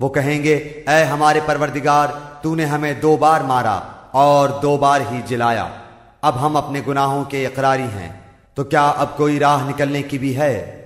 वो कहेंगे, ऐ हमारे परवरदिगार, तूने हमें दो बार मारा और दो बार ही जिलाया। अब हम अपने गुनाहों के इकरारी हैं। तो क्या अब कोई राह निकलने की भी है?